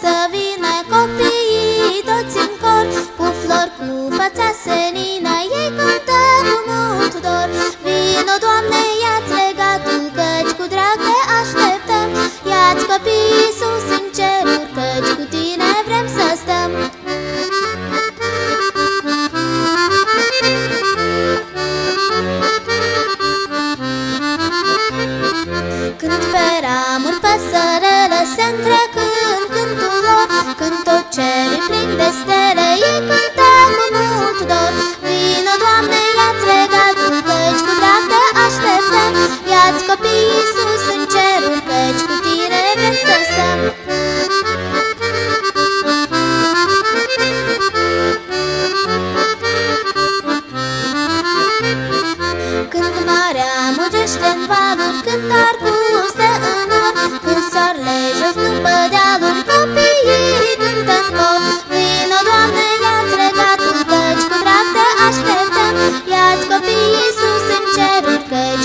Să vină copiii toți în cor. Cu flori, cu fața senină Ei cântă cu mult dor. Vino, Doamne, ia-ți legatul Căci cu drag te așteptăm. Ia-ți copiii sus în ceruri Căci cu tine vrem să stăm. Când pe ramuri păsărele se întreb mugește în valuri Când arcus de înor Când soarele jos după dealuri Copiii cântă cor Vino, Doamne, ia-ți regatul Căci cu drag te așteptăm. Ia-ți copiii sus în ceruri Căci